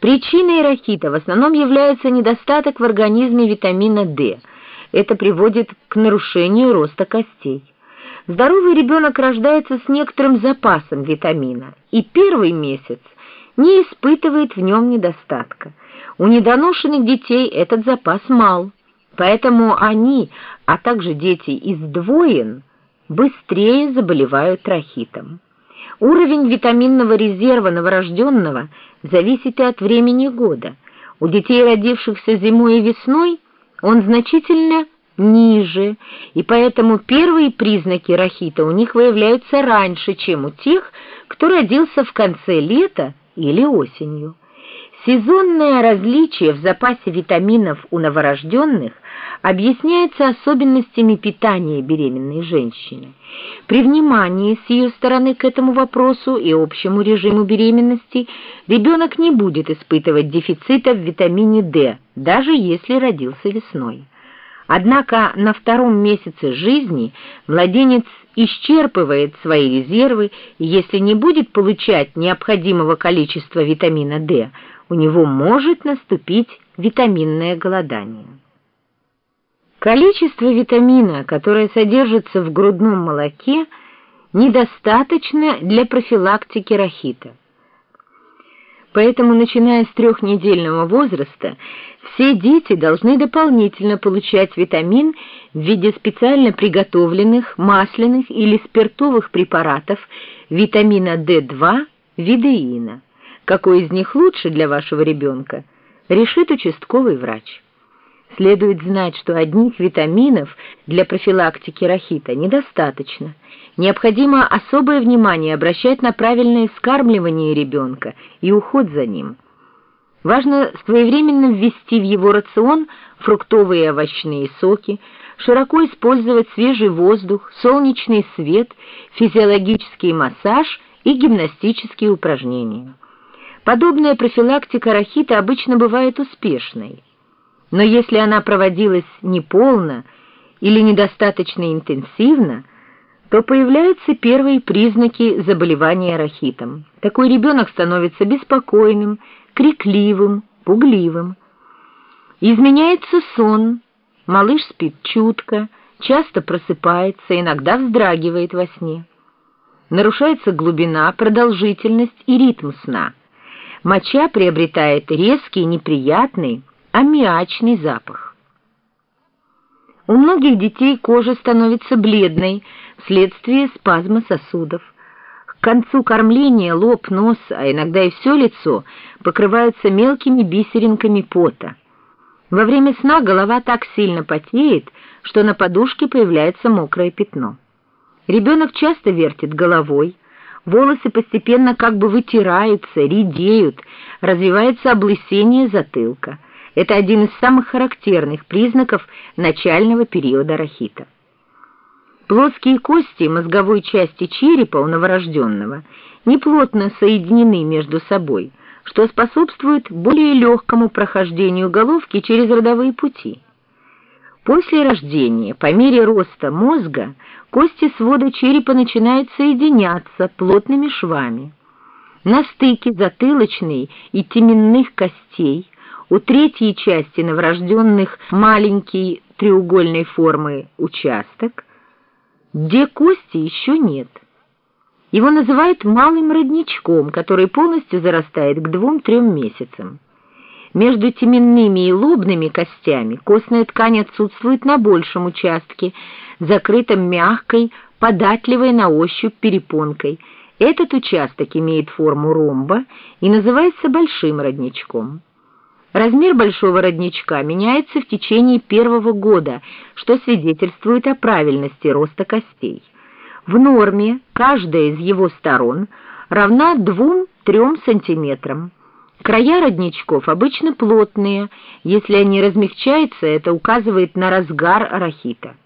Причиной рахита в основном является недостаток в организме витамина D. Это приводит к нарушению роста костей. Здоровый ребенок рождается с некоторым запасом витамина, и первый месяц не испытывает в нем недостатка. У недоношенных детей этот запас мал, поэтому они, а также дети из двоен, быстрее заболевают рахитом. Уровень витаминного резерва новорожденного зависит и от времени года. У детей, родившихся зимой и весной, он значительно ниже, и поэтому первые признаки рахита у них выявляются раньше, чем у тех, кто родился в конце лета или осенью. Сезонное различие в запасе витаминов у новорожденных объясняется особенностями питания беременной женщины. При внимании с ее стороны к этому вопросу и общему режиму беременности ребенок не будет испытывать дефицита в витамине D, даже если родился весной. Однако на втором месяце жизни младенец исчерпывает свои резервы, если не будет получать необходимого количества витамина D, у него может наступить витаминное голодание. Количество витамина, которое содержится в грудном молоке, недостаточно для профилактики рахита. Поэтому, начиная с трехнедельного возраста, все дети должны дополнительно получать витамин в виде специально приготовленных масляных или спиртовых препаратов витамина D2, видеина. Какой из них лучше для вашего ребенка, решит участковый врач. Следует знать, что одних витаминов для профилактики рахита недостаточно. Необходимо особое внимание обращать на правильное скармливание ребенка и уход за ним. Важно своевременно ввести в его рацион фруктовые и овощные соки, широко использовать свежий воздух, солнечный свет, физиологический массаж и гимнастические упражнения. Подобная профилактика рахита обычно бывает успешной. Но если она проводилась неполно или недостаточно интенсивно, то появляются первые признаки заболевания рахитом. Такой ребенок становится беспокойным, крикливым, пугливым. Изменяется сон, малыш спит чутко, часто просыпается, иногда вздрагивает во сне. Нарушается глубина, продолжительность и ритм сна. Моча приобретает резкий, неприятный, аммиачный запах. У многих детей кожа становится бледной вследствие спазма сосудов. К концу кормления лоб, нос, а иногда и все лицо покрываются мелкими бисеринками пота. Во время сна голова так сильно потеет, что на подушке появляется мокрое пятно. Ребенок часто вертит головой, волосы постепенно как бы вытираются, редеют, развивается облысение затылка. Это один из самых характерных признаков начального периода рахита. Плоские кости мозговой части черепа у новорожденного неплотно соединены между собой, что способствует более легкому прохождению головки через родовые пути. После рождения, по мере роста мозга, кости свода черепа начинают соединяться плотными швами. На стыке затылочной и теменных костей у третьей части новорожденных маленький треугольной формы участок, где кости еще нет. Его называют малым родничком, который полностью зарастает к двум-трем месяцам. Между теменными и лобными костями костная ткань отсутствует на большем участке, закрытом мягкой, податливой на ощупь перепонкой. Этот участок имеет форму ромба и называется большим родничком. Размер большого родничка меняется в течение первого года, что свидетельствует о правильности роста костей. В норме каждая из его сторон равна 2-3 см. Края родничков обычно плотные, если они размягчаются, это указывает на разгар рахита.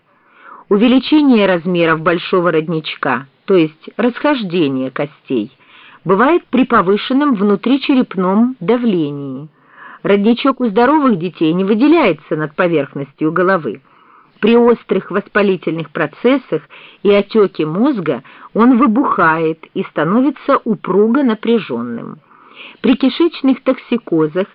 Увеличение размеров большого родничка, то есть расхождение костей, бывает при повышенном внутричерепном давлении. Родничок у здоровых детей не выделяется над поверхностью головы. При острых воспалительных процессах и отеке мозга он выбухает и становится упруго напряженным. При кишечных токсикозах